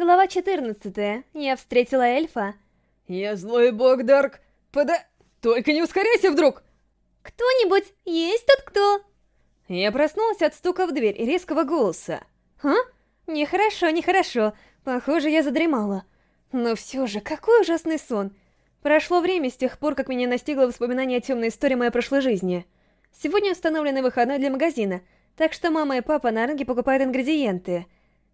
Глава 14. Я встретила эльфа. Я злой бог, Дарк. Пода... Только не ускоряйся вдруг! Кто-нибудь? Есть тут кто? Я проснулась от стука в дверь и резкого голоса. А? Нехорошо, нехорошо. Похоже, я задремала. Но все же, какой ужасный сон. Прошло время с тех пор, как меня настигло воспоминание о темной истории моей прошлой жизни. Сегодня установленный выходной для магазина, так что мама и папа на рынке покупают ингредиенты.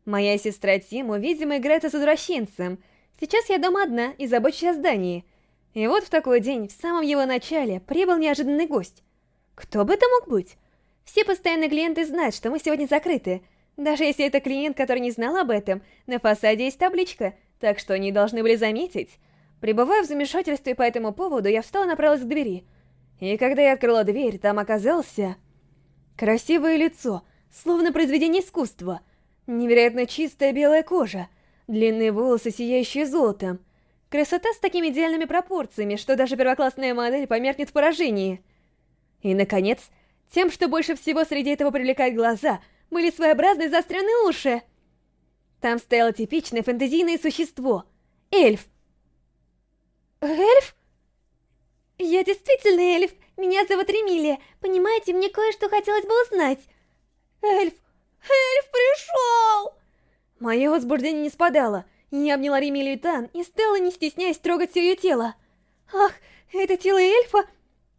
Моя сестра Тиму, видимо, играется с извращенцем. Сейчас я дома одна и забочусь о здании. И вот в такой день, в самом его начале, прибыл неожиданный гость. Кто бы это мог быть? Все постоянные клиенты знают, что мы сегодня закрыты. Даже если это клиент, который не знал об этом, на фасаде есть табличка, так что они должны были заметить. Пребывая в замешательстве по этому поводу, я встала и направилась к двери. И когда я открыла дверь, там оказался... Красивое лицо, словно произведение искусства. Невероятно чистая белая кожа, длинные волосы, сияющие золотом. Красота с такими идеальными пропорциями, что даже первоклассная модель померкнет в поражении. И, наконец, тем, что больше всего среди этого привлекает глаза, были своеобразные заостренные уши. Там стояло типичное фэнтезийное существо — эльф. Эльф? Я действительно эльф. Меня зовут Ремилия. Понимаете, мне кое-что хотелось бы узнать. Эльф! Эльф пришел! Мое возбуждение не спадало. Я обняла Ремилию Тан и стала, не стесняясь, трогать все ее тело. Ах, это тело эльфа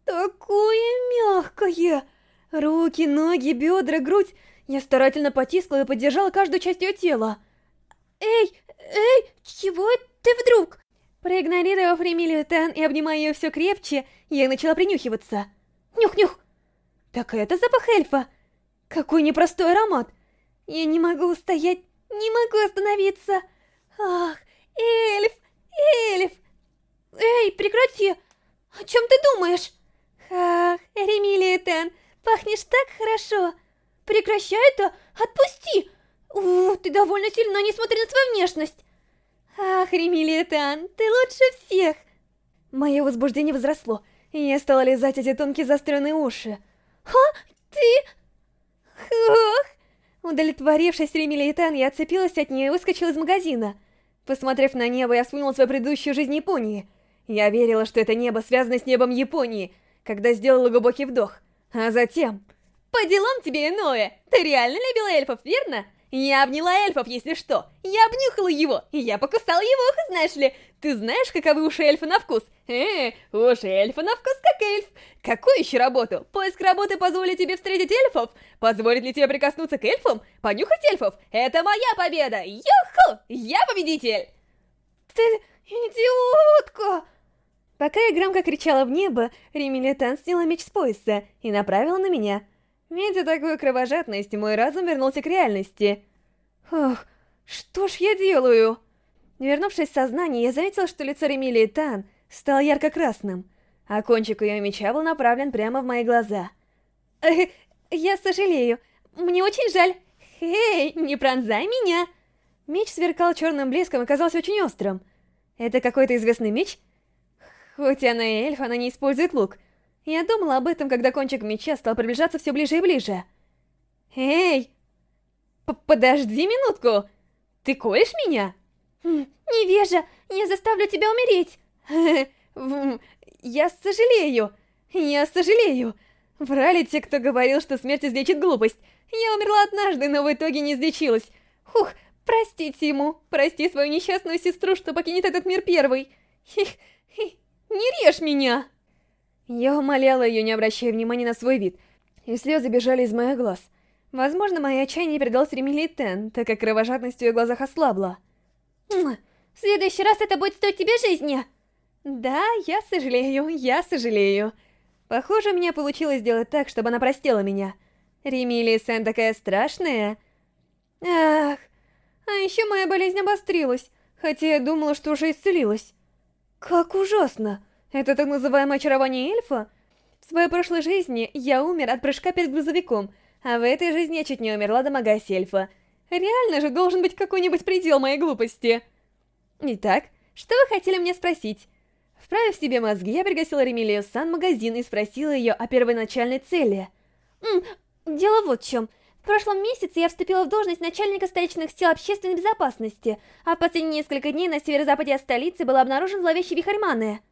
такое мягкое. Руки, ноги, бедра, грудь. Я старательно потискала и поддержала каждую часть ее тела. Эй, эй, чего ты вдруг? Проигнорировав Ремилию Тан и обнимая ее все крепче, я начала принюхиваться. Нюх-нюх! Так это запах эльфа! Какой непростой аромат! Я не могу устоять, не могу остановиться! Ах, эльф, эльф! Эй, прекрати! О чем ты думаешь? Ах, Ремилия Тан, пахнешь так хорошо! Прекращай это! Отпусти! У, ты довольно сильна, несмотря на свою внешность! Ах, Ремилия Тан, ты лучше всех! Мое возбуждение возросло, и я стала лизать эти тонкие заостренные уши. А, ты... Ох! Удовлетворившись Ремилия Тан, я отцепилась от нее и выскочила из магазина. Посмотрев на небо, я вспомнила свою предыдущую жизнь Японии. Я верила, что это небо связано с небом Японии, когда сделала глубокий вдох. А затем... По делам тебе иное! Ты реально любила эльфов, верно? Я обняла эльфов, если что. Я обнюхала его, и я покусала его знаешь ли. Ты знаешь, каковы уши эльфа на вкус? Э, уши эльфа на вкус как эльф. Какую еще работу? Поиск работы позволит тебе встретить эльфов? Позволит ли тебе прикоснуться к эльфам? Понюхать эльфов? Это моя победа! Юху! Я победитель! Ты идиотка! Пока я громко кричала в небо, Ремилитан сняла меч с пояса и направила на меня. Видя такую кровожадность, мой разум вернулся к реальности. Ох, что ж я делаю? Вернувшись в сознание, я заметила, что лицо Ремилии Тан стало ярко-красным, а кончик ее меча был направлен прямо в мои глаза. Э, я сожалею, мне очень жаль. Эй, не пронзай меня! Меч сверкал черным блеском и казался очень острым. Это какой-то известный меч? Хоть она и эльф, она не использует лук. Я думала об этом, когда кончик меча стал приближаться все ближе и ближе. Эй! П Подожди минутку! Ты коешь меня? Хм, невежа, я заставлю тебя умереть! Я сожалею, я сожалею. Врали те, кто говорил, что смерть излечит глупость. Я умерла однажды, но в итоге не излечилась. Хух, простите ему, прости свою несчастную сестру, что покинет этот мир первой. Не режь меня! Я умоляла ее, не обращая внимания на свой вид, и слезы бежали из моих глаз. Возможно, мое отчаяние передалось Ремили Тен, так как кровожадность в ее глазах ослабла. В следующий раз это будет стоить тебе жизни. Да, я сожалею, я сожалею. Похоже, меня получилось сделать так, чтобы она простила меня. Ремилия Сен такая страшная. Ах, а еще моя болезнь обострилась, хотя я думала, что уже исцелилась. Как ужасно. Это так называемое очарование эльфа? В своей прошлой жизни я умер от прыжка перед грузовиком, а в этой жизни я чуть не умерла, домогаясь эльфа. Реально же должен быть какой-нибудь предел моей глупости. Итак, что вы хотели мне спросить? Вправив себе мозги, я пригласила Ремилию Сан магазин и спросила ее о первоначальной цели. «М, дело вот в чем. В прошлом месяце я вступила в должность начальника столичных сил общественной безопасности, а в последние несколько дней на северо-западе столицы был обнаружен зловещий вихрь маны.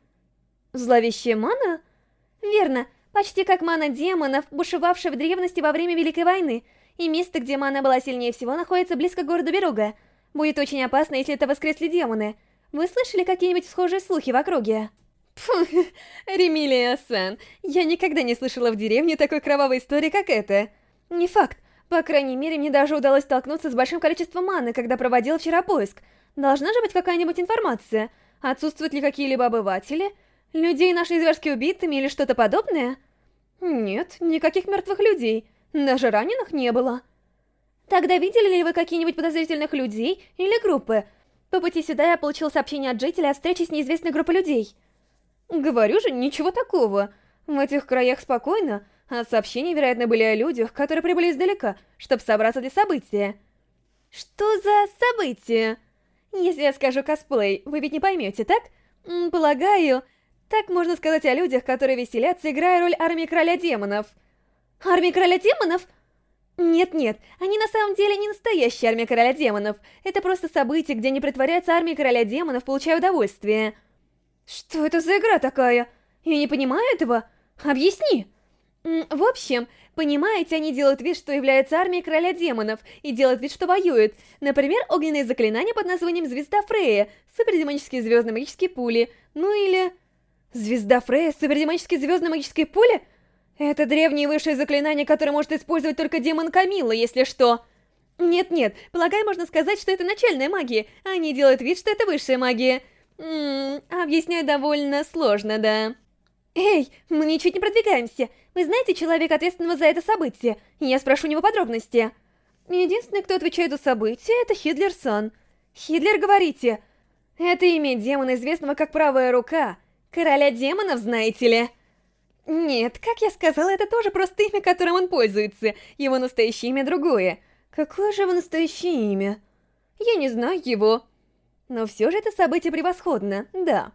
Зловещая мана? Верно, почти как мана демонов, бушевавшая в древности во время Великой войны, и место, где мана была сильнее всего, находится близко к городу Беруга. Будет очень опасно, если это воскресли демоны. Вы слышали какие-нибудь схожие слухи в округе? Фу, Ремилия-сан, я никогда не слышала в деревне такой кровавой истории, как эта. Не факт. По крайней мере, мне даже удалось столкнуться с большим количеством маны, когда проводил вчера поиск. Должна же быть какая-нибудь информация. Отсутствуют ли какие-либо обыватели? Людей нашли зверски убитыми или что-то подобное? Нет, никаких мертвых людей. Даже раненых не было. Тогда видели ли вы какие-нибудь подозрительных людей или группы? По пути сюда я получил сообщение от жителя о встрече с неизвестной группой людей. Говорю же, ничего такого. В этих краях спокойно, а сообщения, вероятно, были о людях, которые прибыли издалека, чтобы собраться для события. Что за событие? Если я скажу косплей, вы ведь не поймете, так? Полагаю, так можно сказать о людях, которые веселятся, играя роль армии короля демонов. Армии короля демонов? Нет-нет, они на самом деле не настоящая армия короля демонов. Это просто событие, где они притворяются армией короля демонов, получая удовольствие. Что это за игра такая? Я не понимаю этого. Объясни. В общем, понимаете, они делают вид, что являются армией короля демонов, и делают вид, что воюют. Например, огненные заклинания под названием Звезда Фрея, супердемонические звездные магические пули, ну или... Звезда Фрея, супердемонические звездные магические пули? Это древнее высшее заклинание, которое может использовать только демон Камилла, если что. Нет-нет, полагаю, можно сказать, что это начальная магия, а они делают вид, что это высшая магия. Ммм, объяснять довольно сложно, да. Эй, мы ничуть не продвигаемся. Вы знаете человека, ответственного за это событие? Я спрошу у него подробности. Единственный, кто отвечает за событие, это Хидлер-сан. Хидлер, говорите? Это имя демона, известного как правая рука. Короля демонов, знаете ли? Нет, как я сказала, это тоже просто имя, которым он пользуется. Его настоящее имя другое. Какое же его настоящее имя? Я не знаю его. Но все же это событие превосходно, да.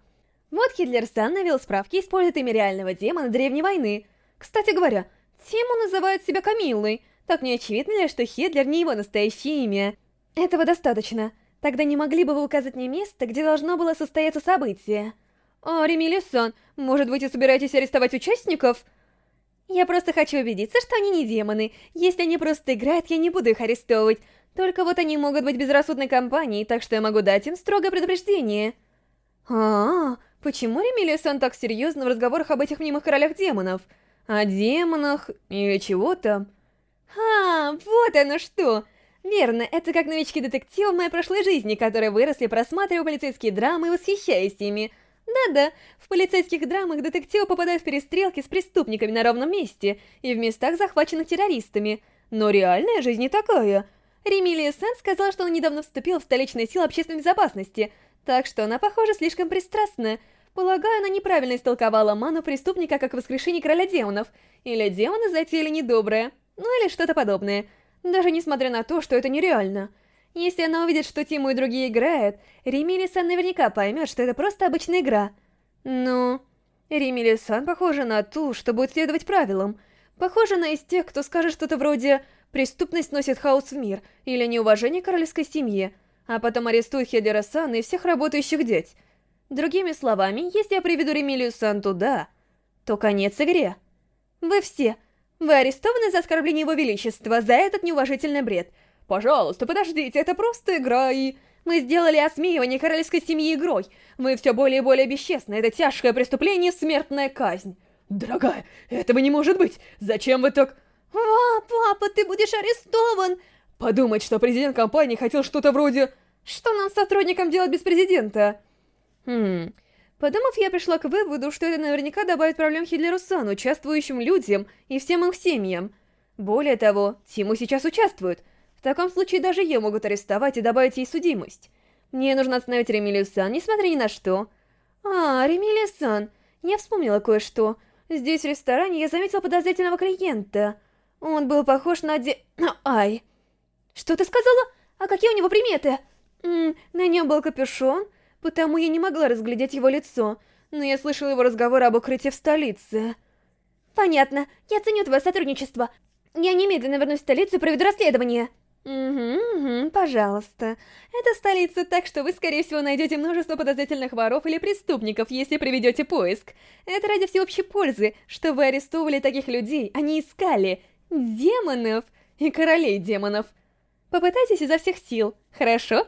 Вот Хитлер-сан навел справки, использует имя реального демона Древней войны. Кстати говоря, Тиму называет себя Камиллой. Так не очевидно ли, что Хитлер не его настоящее имя? Этого достаточно. Тогда не могли бы вы указать мне место, где должно было состояться событие? О, Ремилио-сан, может быть, и собираетесь арестовать участников? Я просто хочу убедиться, что они не демоны. Если они просто играют, я не буду их арестовывать. Только вот они могут быть безрассудной компанией, так что я могу дать им строгое предупреждение. А, -а, -а почему Ремилио-сан так серьезно в разговорах об этих мнимых королях демонов? О демонах или чего-то? А, вот оно что! Верно, это как новички детективы в моей прошлой жизни, которые выросли, просматривая полицейские драмы и восхищаясь ими. Да-да, в полицейских драмах детективы попадают в перестрелки с преступниками на ровном месте и в местах, захваченных террористами. Но реальная жизнь не такая. Ремилия Сэн сказала, что она недавно вступила в столичные силы общественной безопасности, так что она, похоже, слишком пристрастна. Полагаю, она неправильно истолковала ману преступника как воскрешение короля демонов, или демоны затеяли недоброе, ну или что-то подобное. Даже несмотря на то, что это нереально. Если она увидит, что Тиму и другие играют, Ремили-сан наверняка поймет, что это просто обычная игра. Ну, Ремили-сан похожа на ту, что будет следовать правилам. Похожа на из тех, кто скажет что-то вроде «преступность носит хаос в мир» или «неуважение королевской семье», а потом арестует Хедера-сан и всех работающих деть. Другими словами, если я приведу Ремилию-сан туда, то конец игре. Вы все, вы арестованы за оскорбление его величества, за этот неуважительный бред — Пожалуйста, подождите, это просто игра и... Мы сделали осмеивание королевской семьи игрой. Мы все более и более бесчестны. Это тяжкое преступление, смертная казнь. Дорогая, этого не может быть. Зачем вы так... А, папа, ты будешь арестован. Подумать, что президент компании хотел что-то вроде... Что нам, сотрудникам, делать без президента? Хм... Подумав, я пришла к выводу, что это наверняка добавит проблем Хитлеру Сану, участвующим людям и всем их семьям. Более того, Тиму сейчас участвует. В таком случае даже ее могут арестовать и добавить ей судимость. Мне нужно остановить Ремилию-сан, несмотря ни на что. А, Ремилия-сан, я вспомнила кое-что. Здесь, в ресторане, я заметила подозрительного клиента. Он был похож на де... Ай. Что ты сказала? А какие у него приметы? М -м, на нем был капюшон, потому я не могла разглядеть его лицо, но я слышала его разговор об укрытии в столице. Понятно, я ценю твое сотрудничество. Я немедленно вернусь в столицу и проведу расследование. Угу, угу, пожалуйста. Это столица, так что вы, скорее всего, найдете множество подозрительных воров или преступников, если проведете поиск. Это ради всеобщей пользы, что вы арестовывали таких людей, а не искали демонов и королей демонов. Попытайтесь изо всех сил, хорошо?